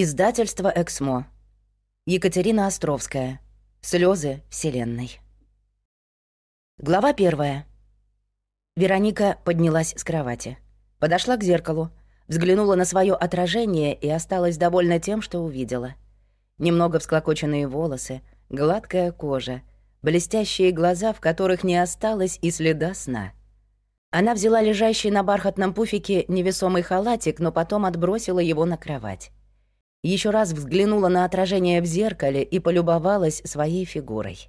Издательство «Эксмо». Екатерина Островская. Слезы Вселенной. Глава первая. Вероника поднялась с кровати. Подошла к зеркалу, взглянула на свое отражение и осталась довольна тем, что увидела. Немного всклокоченные волосы, гладкая кожа, блестящие глаза, в которых не осталось и следа сна. Она взяла лежащий на бархатном пуфике невесомый халатик, но потом отбросила его на кровать. Еще раз взглянула на отражение в зеркале и полюбовалась своей фигурой.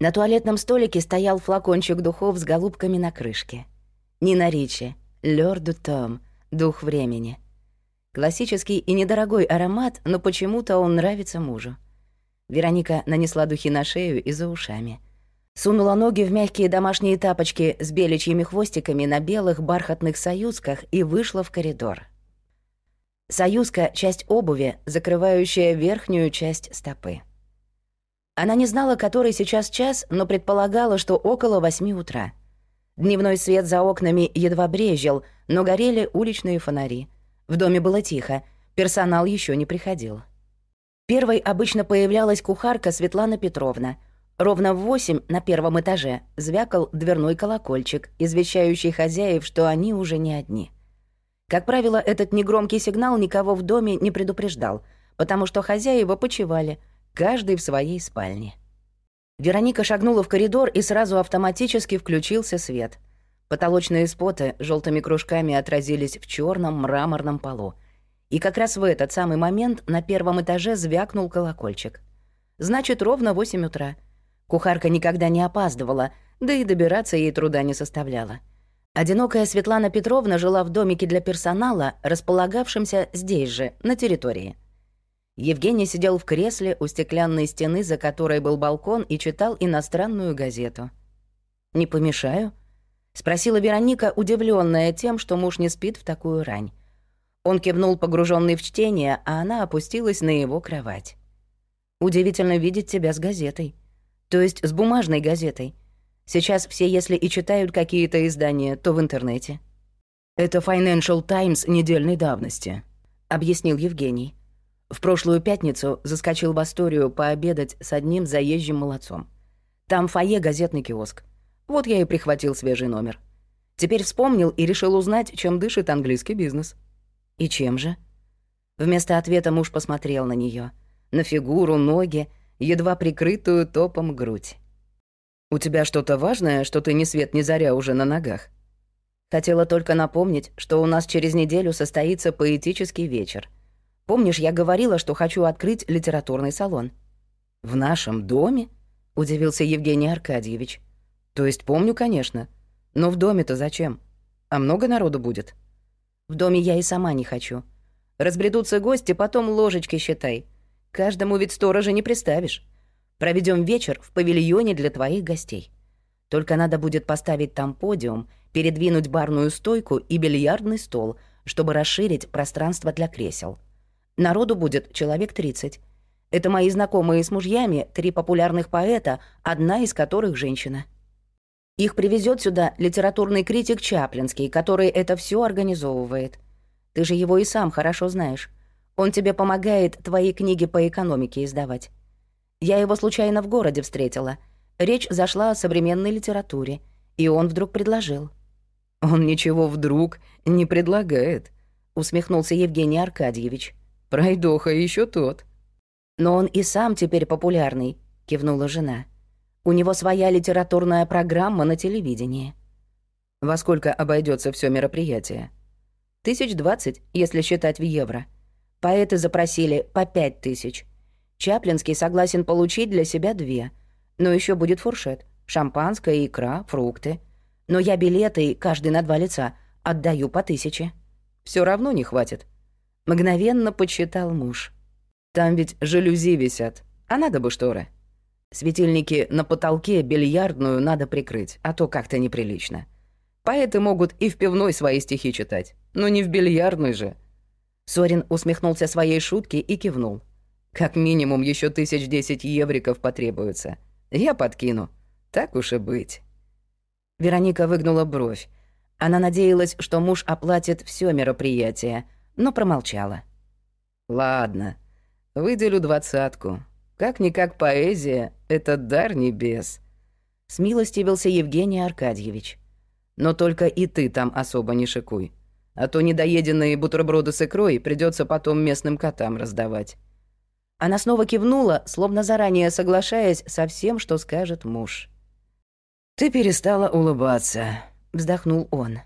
На туалетном столике стоял флакончик духов с голубками на крышке. Нина Ричи, Лёрду Том, дух времени. Классический и недорогой аромат, но почему-то он нравится мужу. Вероника нанесла духи на шею и за ушами. Сунула ноги в мягкие домашние тапочки с беличьими хвостиками на белых бархатных союзках и вышла в коридор. Союзка — часть обуви, закрывающая верхнюю часть стопы. Она не знала, который сейчас час, но предполагала, что около восьми утра. Дневной свет за окнами едва брезжил, но горели уличные фонари. В доме было тихо, персонал еще не приходил. Первой обычно появлялась кухарка Светлана Петровна. Ровно в восемь на первом этаже звякал дверной колокольчик, извещающий хозяев, что они уже не одни — как правило, этот негромкий сигнал никого в доме не предупреждал, потому что хозяева почивали, каждый в своей спальне. Вероника шагнула в коридор, и сразу автоматически включился свет. Потолочные споты желтыми кружками отразились в черном мраморном полу. И как раз в этот самый момент на первом этаже звякнул колокольчик. Значит, ровно 8 утра. Кухарка никогда не опаздывала, да и добираться ей труда не составляло. Одинокая Светлана Петровна жила в домике для персонала, располагавшемся здесь же, на территории. Евгений сидел в кресле у стеклянной стены, за которой был балкон, и читал иностранную газету. «Не помешаю?» — спросила Вероника, удивленная тем, что муж не спит в такую рань. Он кивнул, погруженный в чтение, а она опустилась на его кровать. «Удивительно видеть тебя с газетой. То есть с бумажной газетой. Сейчас все, если и читают какие-то издания, то в интернете. «Это Financial Times недельной давности», — объяснил Евгений. В прошлую пятницу заскочил в Асторию пообедать с одним заезжим молодцом. Там фойе газетный киоск. Вот я и прихватил свежий номер. Теперь вспомнил и решил узнать, чем дышит английский бизнес. И чем же? Вместо ответа муж посмотрел на нее, На фигуру, ноги, едва прикрытую топом грудь. «У тебя что-то важное, что ты ни свет ни заря уже на ногах?» Хотела только напомнить, что у нас через неделю состоится поэтический вечер. Помнишь, я говорила, что хочу открыть литературный салон? «В нашем доме?» — удивился Евгений Аркадьевич. «То есть помню, конечно. Но в доме-то зачем? А много народу будет?» «В доме я и сама не хочу. Разбредутся гости, потом ложечки считай. Каждому ведь сторожа не приставишь. Проведем вечер в павильоне для твоих гостей. Только надо будет поставить там подиум, передвинуть барную стойку и бильярдный стол, чтобы расширить пространство для кресел. Народу будет человек 30. Это мои знакомые с мужьями, три популярных поэта, одна из которых женщина. Их привезет сюда литературный критик Чаплинский, который это все организовывает. Ты же его и сам хорошо знаешь. Он тебе помогает твои книги по экономике издавать. Я его случайно в городе встретила. Речь зашла о современной литературе, и он вдруг предложил. «Он ничего вдруг не предлагает», — усмехнулся Евгений Аркадьевич. «Пройдоха еще тот». «Но он и сам теперь популярный», — кивнула жена. «У него своя литературная программа на телевидении». «Во сколько обойдется все мероприятие?» «Тысяч двадцать, если считать в евро. Поэты запросили по пять тысяч. Чаплинский согласен получить для себя две. Но еще будет фуршет. Шампанское, икра, фрукты. Но я билеты, каждый на два лица, отдаю по тысяче. Все равно не хватит. Мгновенно подсчитал муж. Там ведь жалюзи висят, а надо бы шторы. Светильники на потолке бильярдную надо прикрыть, а то как-то неприлично. Поэты могут и в пивной свои стихи читать, но не в бильярдной же. Сорин усмехнулся своей шутке и кивнул. Как минимум еще тысяч десять евриков потребуется. Я подкину. Так уж и быть. Вероника выгнула бровь. Она надеялась, что муж оплатит все мероприятие, но промолчала. Ладно, выделю двадцатку. Как-никак поэзия — это дар небес. Смилостивился Евгений Аркадьевич. Но только и ты там особо не шикуй. А то недоеденные бутерброды с икрой придется потом местным котам раздавать. Она снова кивнула, словно заранее соглашаясь со всем, что скажет муж. «Ты перестала улыбаться», — вздохнул он.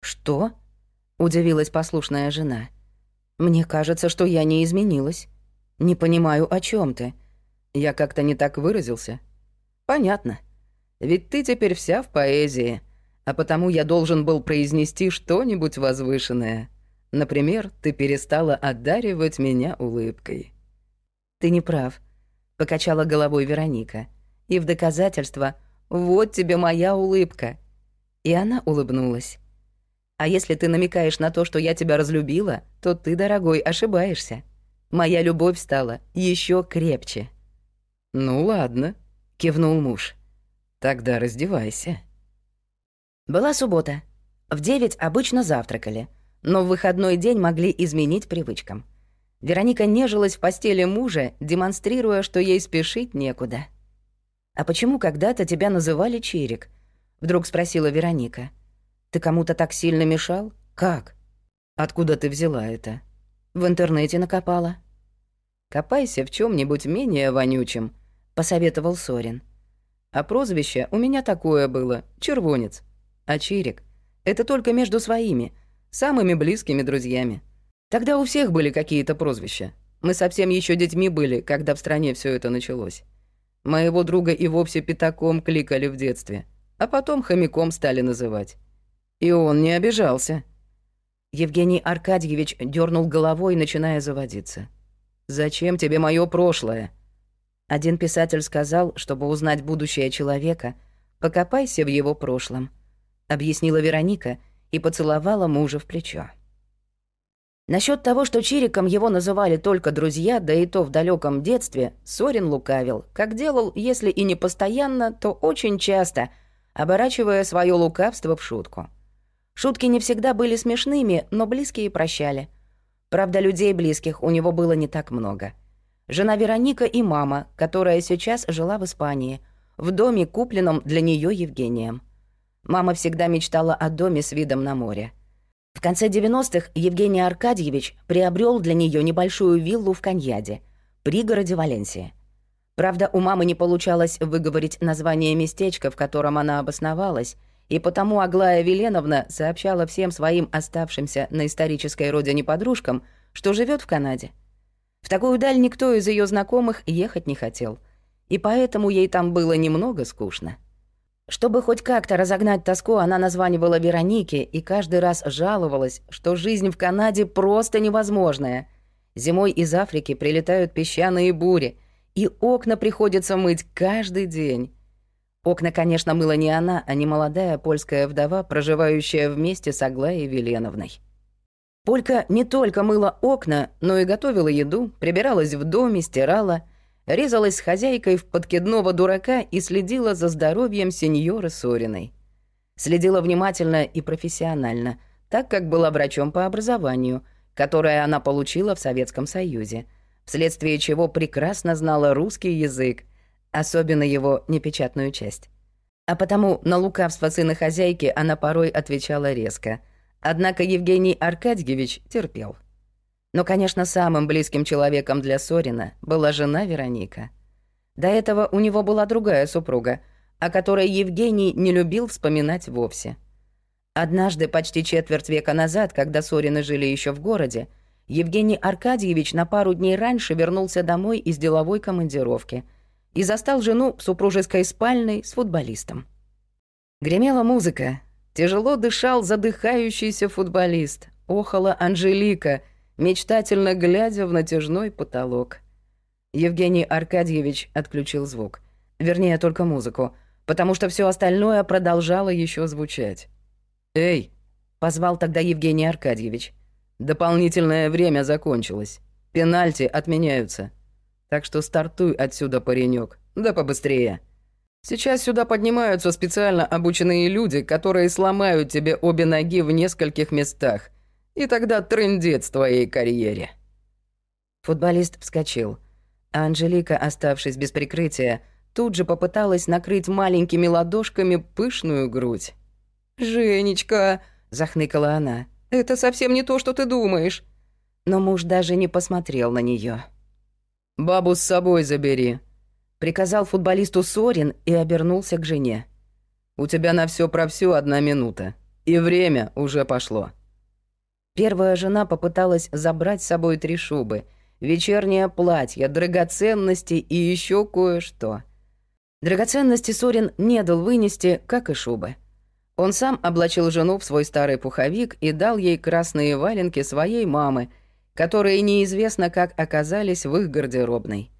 «Что?» — удивилась послушная жена. «Мне кажется, что я не изменилась. Не понимаю, о чем ты. Я как-то не так выразился. Понятно. Ведь ты теперь вся в поэзии, а потому я должен был произнести что-нибудь возвышенное. Например, ты перестала одаривать меня улыбкой». «Ты не прав», — покачала головой Вероника. «И в доказательство вот тебе моя улыбка». И она улыбнулась. «А если ты намекаешь на то, что я тебя разлюбила, то ты, дорогой, ошибаешься. Моя любовь стала еще крепче». «Ну ладно», — кивнул муж. «Тогда раздевайся». Была суббота. В девять обычно завтракали, но в выходной день могли изменить привычкам — Вероника нежилась в постели мужа, демонстрируя, что ей спешить некуда. «А почему когда-то тебя называли Чирик?» — вдруг спросила Вероника. «Ты кому-то так сильно мешал? Как? Откуда ты взяла это?» «В интернете накопала». «Копайся в чем нибудь менее вонючем», — посоветовал Сорин. «А прозвище у меня такое было — Червонец. А Чирик — это только между своими, самыми близкими друзьями. Тогда у всех были какие-то прозвища. Мы совсем еще детьми были, когда в стране все это началось. Моего друга и вовсе пятаком кликали в детстве, а потом хомяком стали называть. И он не обижался. Евгений Аркадьевич дернул головой, начиная заводиться. «Зачем тебе мое прошлое?» Один писатель сказал, чтобы узнать будущее человека, покопайся в его прошлом, объяснила Вероника и поцеловала мужа в плечо. Насчет того, что Чириком его называли только друзья, да и то в далеком детстве, Сорин лукавил, как делал, если и не постоянно, то очень часто, оборачивая свое лукавство в шутку. Шутки не всегда были смешными, но близкие прощали. Правда, людей близких у него было не так много. Жена Вероника и мама, которая сейчас жила в Испании, в доме, купленном для нее Евгением. Мама всегда мечтала о доме с видом на море. В конце 90-х Евгений Аркадьевич приобрел для нее небольшую виллу в Каньяде, пригороде Валенсии. Правда, у мамы не получалось выговорить название местечка, в котором она обосновалась, и потому Аглая Веленовна сообщала всем своим оставшимся на исторической родине подружкам, что живет в Канаде. В такую даль никто из ее знакомых ехать не хотел, и поэтому ей там было немного скучно. Чтобы хоть как-то разогнать тоску, она названивала Веронике и каждый раз жаловалась, что жизнь в Канаде просто невозможная. Зимой из Африки прилетают песчаные бури, и окна приходится мыть каждый день. Окна, конечно, мыла не она, а не молодая польская вдова, проживающая вместе с Аглаей Веленовной. Полька не только мыла окна, но и готовила еду, прибиралась в доме, стирала — резалась с хозяйкой в подкидного дурака и следила за здоровьем сеньоры Сориной. Следила внимательно и профессионально, так как была врачом по образованию, которое она получила в Советском Союзе, вследствие чего прекрасно знала русский язык, особенно его непечатную часть. А потому на лукавство сына хозяйки она порой отвечала резко. Однако Евгений Аркадьевич терпел. Но, конечно, самым близким человеком для Сорина была жена Вероника. До этого у него была другая супруга, о которой Евгений не любил вспоминать вовсе. Однажды, почти четверть века назад, когда Сорины жили еще в городе, Евгений Аркадьевич на пару дней раньше вернулся домой из деловой командировки и застал жену в супружеской спальной с футболистом. Гремела музыка. Тяжело дышал задыхающийся футболист. Охала Анжелика — мечтательно глядя в натяжной потолок. Евгений Аркадьевич отключил звук. Вернее, только музыку, потому что все остальное продолжало еще звучать. «Эй!» — позвал тогда Евгений Аркадьевич. «Дополнительное время закончилось. Пенальти отменяются. Так что стартуй отсюда, паренек, да побыстрее. Сейчас сюда поднимаются специально обученные люди, которые сломают тебе обе ноги в нескольких местах — и тогда трындец твоей карьере». Футболист вскочил, а Анжелика, оставшись без прикрытия, тут же попыталась накрыть маленькими ладошками пышную грудь. «Женечка!» — захныкала она. «Это совсем не то, что ты думаешь!» Но муж даже не посмотрел на нее. «Бабу с собой забери», — приказал футболисту Сорин и обернулся к жене. «У тебя на все про все одна минута, и время уже пошло». Первая жена попыталась забрать с собой три шубы, вечернее платье, драгоценности и еще кое-что. Драгоценности Сорин не дал вынести, как и шубы. Он сам облачил жену в свой старый пуховик и дал ей красные валенки своей мамы, которые неизвестно как оказались в их гардеробной.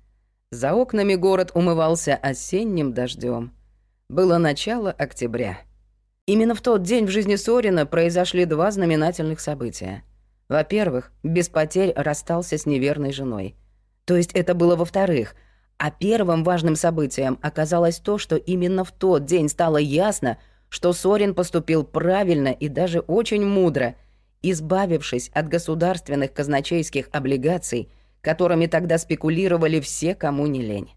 За окнами город умывался осенним дождем. Было начало октября. Именно в тот день в жизни Сорина произошли два знаменательных события. Во-первых, без потерь расстался с неверной женой. То есть это было во-вторых. А первым важным событием оказалось то, что именно в тот день стало ясно, что Сорин поступил правильно и даже очень мудро, избавившись от государственных казначейских облигаций, которыми тогда спекулировали все, кому не лень.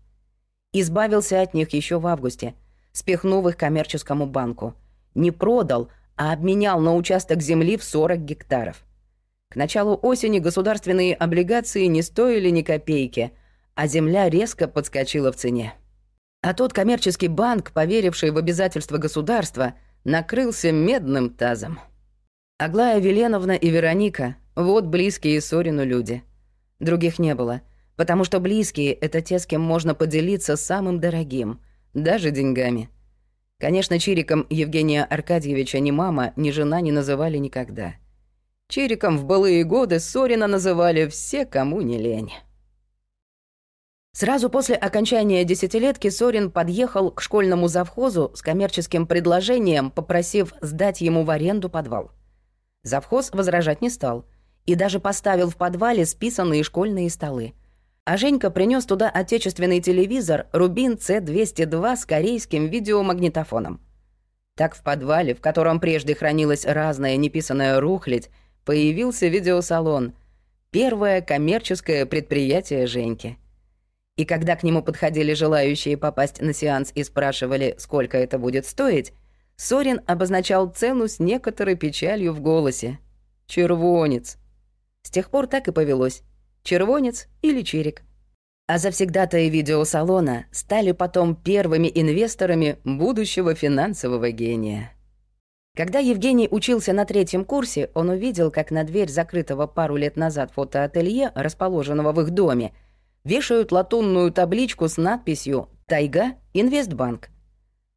Избавился от них еще в августе, спихнув их коммерческому банку – не продал, а обменял на участок земли в 40 гектаров. К началу осени государственные облигации не стоили ни копейки, а земля резко подскочила в цене. А тот коммерческий банк, поверивший в обязательства государства, накрылся медным тазом. Аглая Веленовна и Вероника — вот близкие Сорину люди. Других не было, потому что близкие — это те, с кем можно поделиться самым дорогим, даже деньгами — Конечно, Чириком Евгения Аркадьевича ни мама, ни жена не называли никогда. Чириком в былые годы Сорина называли все, кому не лень. Сразу после окончания десятилетки Сорин подъехал к школьному завхозу с коммерческим предложением, попросив сдать ему в аренду подвал. Завхоз возражать не стал и даже поставил в подвале списанные школьные столы. А Женька принес туда отечественный телевизор Рубин C202 с корейским видеомагнитофоном. Так в подвале, в котором прежде хранилась разная неписанная рухлядь, появился видеосалон. Первое коммерческое предприятие Женьки. И когда к нему подходили желающие попасть на сеанс и спрашивали, сколько это будет стоить, Сорин обозначал цену с некоторой печалью в голосе. «Червонец». С тех пор так и повелось червонец или чирик. А завсегдатые видеосалона стали потом первыми инвесторами будущего финансового гения. Когда Евгений учился на третьем курсе, он увидел, как на дверь закрытого пару лет назад фотоателье, расположенного в их доме, вешают латунную табличку с надписью «Тайга Инвестбанк».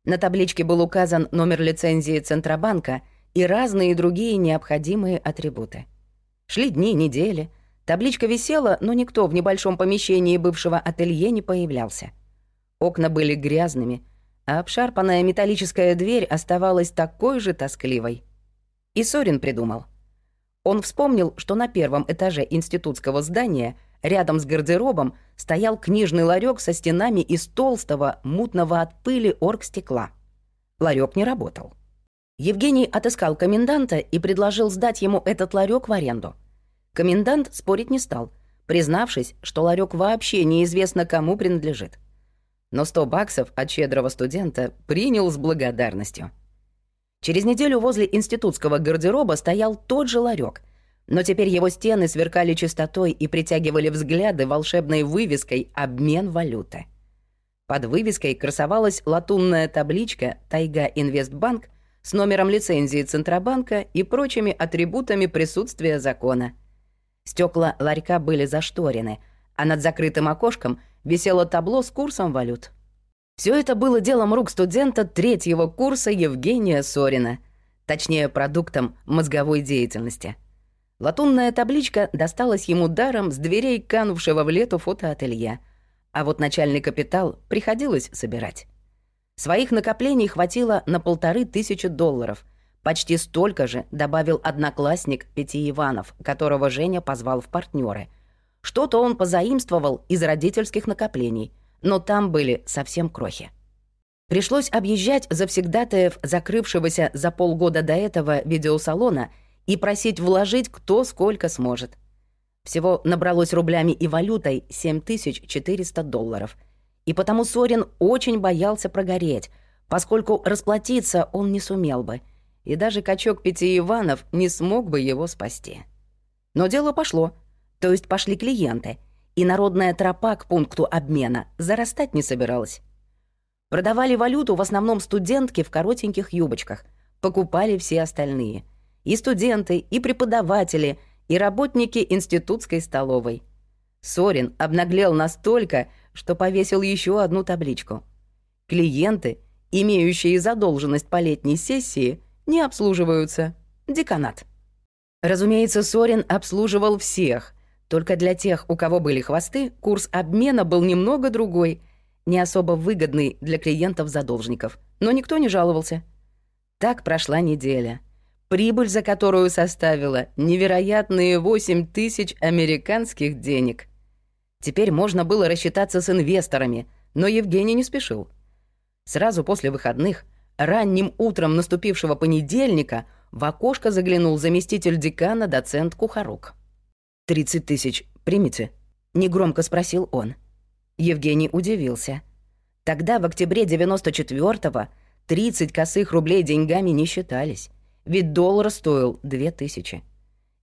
На табличке был указан номер лицензии Центробанка и разные другие необходимые атрибуты. Шли дни, недели — Табличка висела, но никто в небольшом помещении бывшего ателье не появлялся. Окна были грязными, а обшарпанная металлическая дверь оставалась такой же тоскливой. И Сорин придумал. Он вспомнил, что на первом этаже институтского здания рядом с гардеробом стоял книжный ларек со стенами из толстого, мутного от пыли оргстекла. Ларек не работал. Евгений отыскал коменданта и предложил сдать ему этот ларек в аренду — Комендант спорить не стал, признавшись, что ларек вообще неизвестно кому принадлежит. Но 100 баксов от щедрого студента принял с благодарностью. Через неделю возле институтского гардероба стоял тот же ларек, но теперь его стены сверкали чистотой и притягивали взгляды волшебной вывеской «Обмен валюты». Под вывеской красовалась латунная табличка «Тайга Инвестбанк» с номером лицензии Центробанка и прочими атрибутами присутствия закона – Стекла ларька были зашторены, а над закрытым окошком висело табло с курсом валют. Все это было делом рук студента третьего курса Евгения Сорина, точнее, продуктом мозговой деятельности. Латунная табличка досталась ему даром с дверей канувшего в лету фотоателье, а вот начальный капитал приходилось собирать. Своих накоплений хватило на полторы тысячи долларов — Почти столько же добавил одноклассник Пяти Иванов, которого Женя позвал в партнеры. Что-то он позаимствовал из родительских накоплений, но там были совсем крохи. Пришлось объезжать завсегдатаев закрывшегося за полгода до этого видеосалона и просить вложить кто сколько сможет. Всего набралось рублями и валютой 7400 долларов. И потому Сорин очень боялся прогореть, поскольку расплатиться он не сумел бы, и даже качок пяти Иванов не смог бы его спасти. Но дело пошло, то есть пошли клиенты, и народная тропа к пункту обмена зарастать не собиралась. Продавали валюту в основном студентки в коротеньких юбочках, покупали все остальные. И студенты, и преподаватели — и работники институтской столовой. Сорин обнаглел настолько, что повесил еще одну табличку. Клиенты, имеющие задолженность по летней сессии, не обслуживаются. Деканат. Разумеется, Сорин обслуживал всех, только для тех, у кого были хвосты, курс обмена был немного другой, не особо выгодный для клиентов-задолжников, но никто не жаловался. Так прошла неделя прибыль за которую составила невероятные 8 тысяч американских денег. Теперь можно было рассчитаться с инвесторами, но Евгений не спешил. Сразу после выходных, ранним утром наступившего понедельника, в окошко заглянул заместитель декана доцент Кухарук. «Тридцать тысяч примите?» — негромко спросил он. Евгений удивился. Тогда, в октябре 94-го, 30 косых рублей деньгами не считались ведь доллар стоил две тысячи.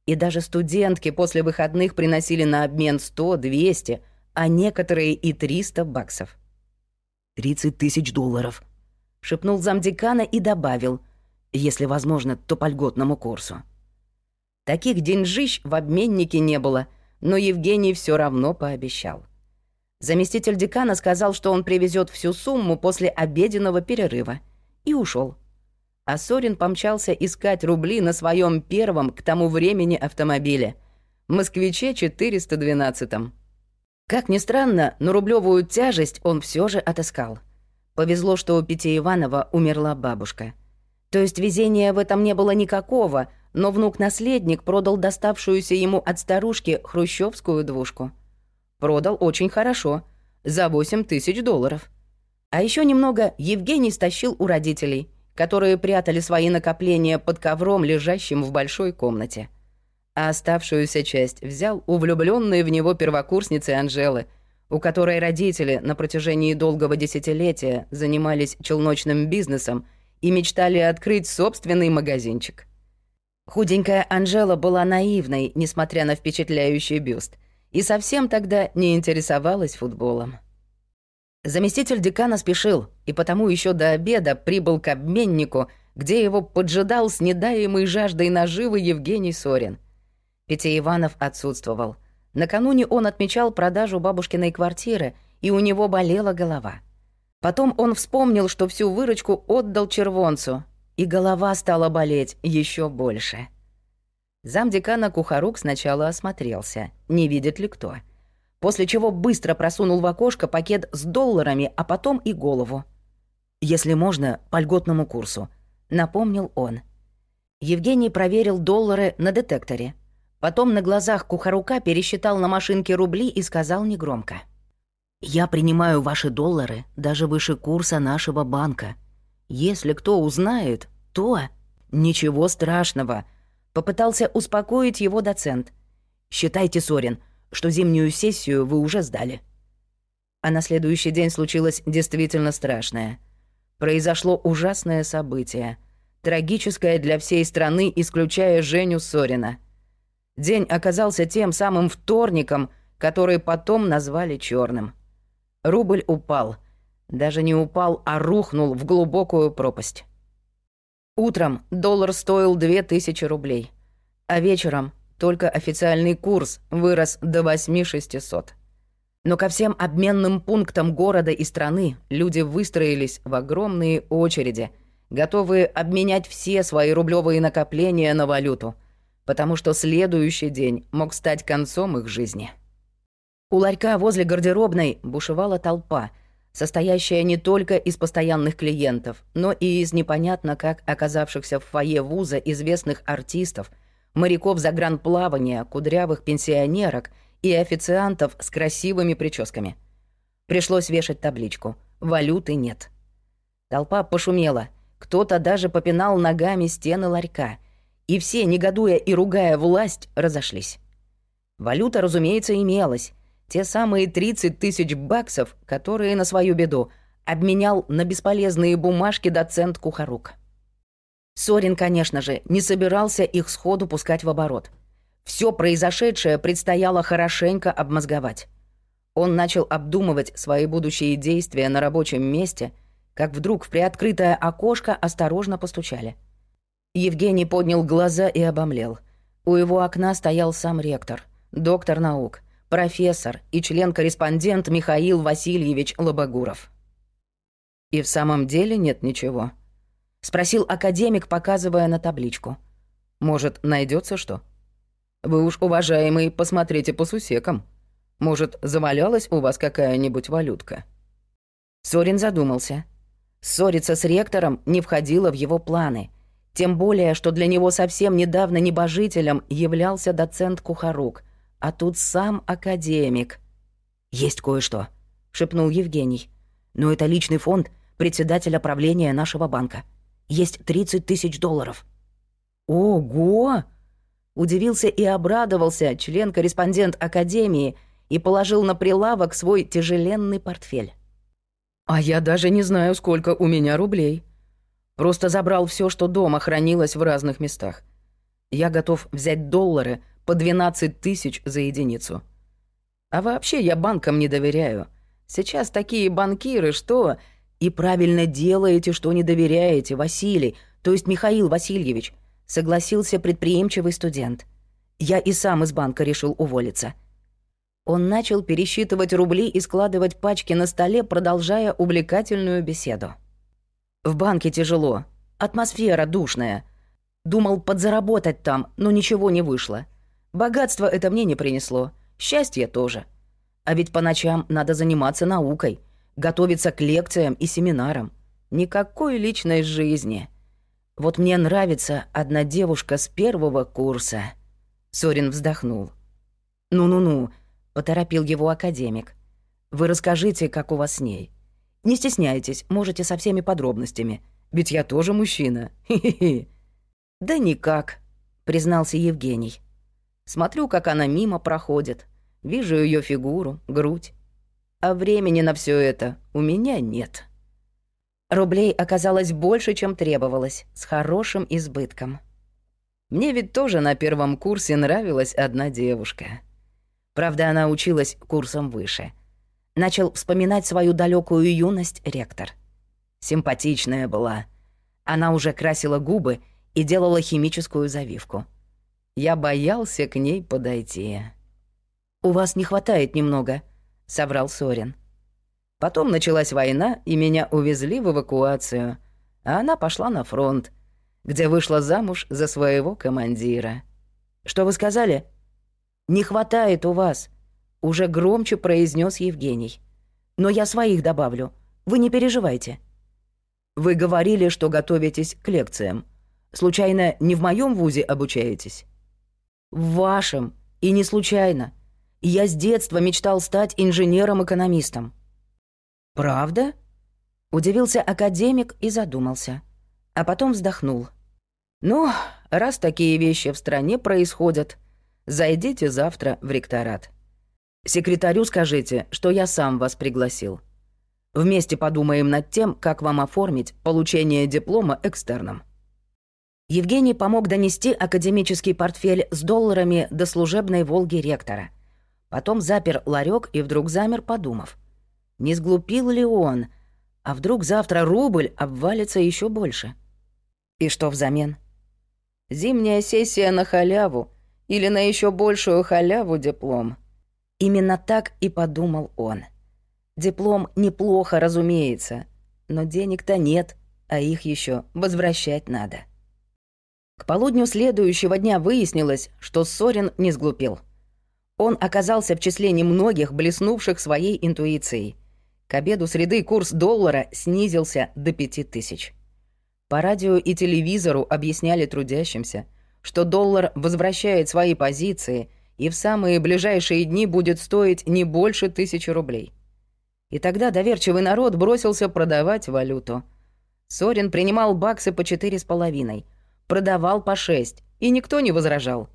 И даже студентки после выходных приносили на обмен 100-200, а некоторые и 300 баксов. «Тридцать тысяч долларов», — шепнул замдекана и добавил, «если возможно, то по льготному курсу». Таких деньжищ в обменнике не было, но Евгений все равно пообещал. Заместитель декана сказал, что он привезет всю сумму после обеденного перерыва, и ушел а Сорин помчался искать рубли на своем первом к тому времени автомобиле — «Москвиче 412». Как ни странно, но рублевую тяжесть он все же отыскал. Повезло, что у Пяти Иванова умерла бабушка. То есть везения в этом не было никакого, но внук-наследник продал доставшуюся ему от старушки хрущевскую двушку. Продал очень хорошо, за 8 тысяч долларов. А еще немного Евгений стащил у родителей — которые прятали свои накопления под ковром, лежащим в большой комнате. А оставшуюся часть взял у влюбленной в него первокурсницы Анжелы, у которой родители на протяжении долгого десятилетия занимались челночным бизнесом и мечтали открыть собственный магазинчик. Худенькая Анжела была наивной, несмотря на впечатляющий бюст, и совсем тогда не интересовалась футболом. Заместитель декана спешил, и потому еще до обеда прибыл к обменнику, где его поджидал с недаемой жаждой наживы Евгений Сорин. Петя Иванов отсутствовал. Накануне он отмечал продажу бабушкиной квартиры, и у него болела голова. Потом он вспомнил, что всю выручку отдал червонцу, и голова стала болеть еще больше. Замдекана Кухарук сначала осмотрелся, не видит ли кто — после чего быстро просунул в окошко пакет с долларами, а потом и голову. «Если можно, по льготному курсу», — напомнил он. Евгений проверил доллары на детекторе. Потом на глазах Кухарука пересчитал на машинке рубли и сказал негромко. «Я принимаю ваши доллары даже выше курса нашего банка. Если кто узнает, то...» «Ничего страшного», — попытался успокоить его доцент. «Считайте, Сорин, что зимнюю сессию вы уже сдали. А на следующий день случилось действительно страшное. Произошло ужасное событие, трагическое для всей страны, исключая Женю Сорина. День оказался тем самым вторником, который потом назвали черным. Рубль упал. Даже не упал, а рухнул в глубокую пропасть. Утром доллар стоил 2000 рублей, а вечером только официальный курс вырос до 8600. Но ко всем обменным пунктам города и страны люди выстроились в огромные очереди, готовые обменять все свои рублевые накопления на валюту, потому что следующий день мог стать концом их жизни. У ларька возле гардеробной бушевала толпа, состоящая не только из постоянных клиентов, но и из непонятно как оказавшихся в фойе вуза известных артистов – моряков загранплавания, кудрявых пенсионерок и официантов с красивыми прическами. Пришлось вешать табличку «Валюты нет». Толпа пошумела, кто-то даже попинал ногами стены ларька, и все, негодуя и ругая власть, разошлись. Валюта, разумеется, имелась. Те самые 30 тысяч баксов, которые на свою беду обменял на бесполезные бумажки доцент Кухарук. Сорин, конечно же, не собирался их сходу пускать в оборот. Все произошедшее предстояло хорошенько обмозговать. Он начал обдумывать свои будущие действия на рабочем месте, как вдруг в приоткрытое окошко осторожно постучали. Евгений поднял глаза и обомлел. У его окна стоял сам ректор, доктор наук, профессор и член-корреспондент Михаил Васильевич Лобогуров. «И в самом деле нет ничего?» — спросил академик, показывая на табличку. «Может, найдется что?» «Вы уж, уважаемый, посмотрите по сусекам. Может, завалялась у вас какая-нибудь валютка?» Сорин задумался. Ссориться с ректором не входило в его планы. Тем более, что для него совсем недавно небожителем являлся доцент Кухарук, а тут сам академик. «Есть кое-что», — шепнул Евгений. «Но это личный фонд председателя правления нашего банка. Есть 30 тысяч долларов». «Ого!» Удивился и обрадовался член-корреспондент Академии и положил на прилавок свой тяжеленный портфель. «А я даже не знаю, сколько у меня рублей. Просто забрал все, что дома хранилось в разных местах. Я готов взять доллары по 12 тысяч за единицу. А вообще я банкам не доверяю. Сейчас такие банкиры, что... И правильно делаете, что не доверяете, Василий, то есть Михаил Васильевич согласился предприимчивый студент. Я и сам из банка решил уволиться. Он начал пересчитывать рубли и складывать пачки на столе, продолжая увлекательную беседу. В банке тяжело, атмосфера душная. Думал подзаработать там, но ничего не вышло. Богатство это мне не принесло, счастье тоже. А ведь по ночам надо заниматься наукой, готовиться к лекциям и семинарам. Никакой личной жизни. Вот мне нравится одна девушка с первого курса». Сорин вздохнул. «Ну-ну-ну», — поторопил его академик. «Вы расскажите, как у вас с ней. Не стесняйтесь, можете со всеми подробностями. Ведь я тоже мужчина. Хе-хе-хе». «Да никак», — признался Евгений. «Смотрю, как она мимо проходит. Вижу ее фигуру, грудь. А времени на все это у меня нет». Рублей оказалось больше, чем требовалось, с хорошим избытком. Мне ведь тоже на первом курсе нравилась одна девушка. Правда, она училась курсом выше. Начал вспоминать свою далекую юность ректор. Симпатичная была. Она уже красила губы и делала химическую завивку. Я боялся к ней подойти. «У вас не хватает немного», — соврал Сорин. Потом началась война, и меня увезли в эвакуацию, а она пошла на фронт, где вышла замуж за своего командира. Что вы сказали? Не хватает у вас, уже громче произнес Евгений. Но я своих добавлю. Вы не переживайте. Вы говорили, что готовитесь к лекциям. Случайно не в моем вузе обучаетесь? В вашем, и не случайно. Я с детства мечтал стать инженером-экономистом. «Правда?» Удивился академик и задумался. А потом вздохнул. «Ну, раз такие вещи в стране происходят, зайдите завтра в ректорат. Секретарю скажите, что я сам вас пригласил. Вместе подумаем над тем, как вам оформить получение диплома экстерном». Евгений помог донести академический портфель с долларами до служебной «Волги» ректора. Потом запер ларек и вдруг замер, подумав. Не сглупил ли он? А вдруг завтра рубль обвалится еще больше? И что взамен? Зимняя сессия на халяву или на еще большую халяву диплом. Именно так и подумал он. Диплом неплохо, разумеется, но денег-то нет, а их еще возвращать надо. К полудню следующего дня выяснилось, что Сорин не сглупил. Он оказался в числе немногих, блеснувших своей интуицией. К обеду среды курс доллара снизился до пяти тысяч. По радио и телевизору объясняли трудящимся, что доллар возвращает свои позиции и в самые ближайшие дни будет стоить не больше тысячи рублей. И тогда доверчивый народ бросился продавать валюту. Сорин принимал баксы по четыре с половиной, продавал по шесть, и никто не возражал.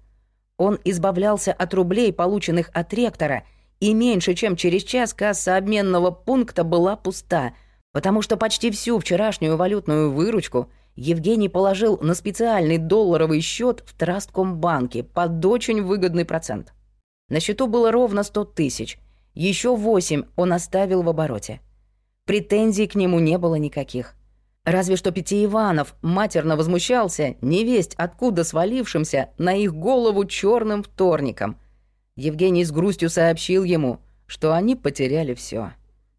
Он избавлялся от рублей, полученных от ректора, и меньше чем через час касса обменного пункта была пуста, потому что почти всю вчерашнюю валютную выручку Евгений положил на специальный долларовый счет в Трасткомбанке под очень выгодный процент. На счету было ровно 100 тысяч, еще 8 он оставил в обороте. Претензий к нему не было никаких. Разве что Пяти Иванов матерно возмущался, невесть откуда свалившимся на их голову черным вторником. Евгений с грустью сообщил ему, что они потеряли все.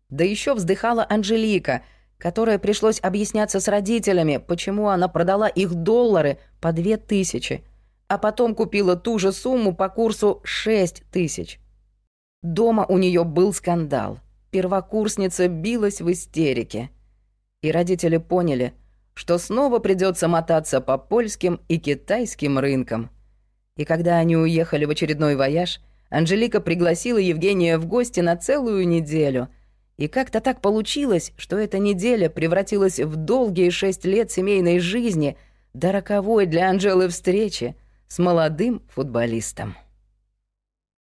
Да еще вздыхала Анжелика, которая пришлось объясняться с родителями, почему она продала их доллары по две тысячи, а потом купила ту же сумму по курсу шесть тысяч. Дома у нее был скандал. Первокурсница билась в истерике — и родители поняли, что снова придется мотаться по польским и китайским рынкам. И когда они уехали в очередной вояж, Анжелика пригласила Евгения в гости на целую неделю. И как-то так получилось, что эта неделя превратилась в долгие шесть лет семейной жизни до роковой для Анжелы встречи с молодым футболистом.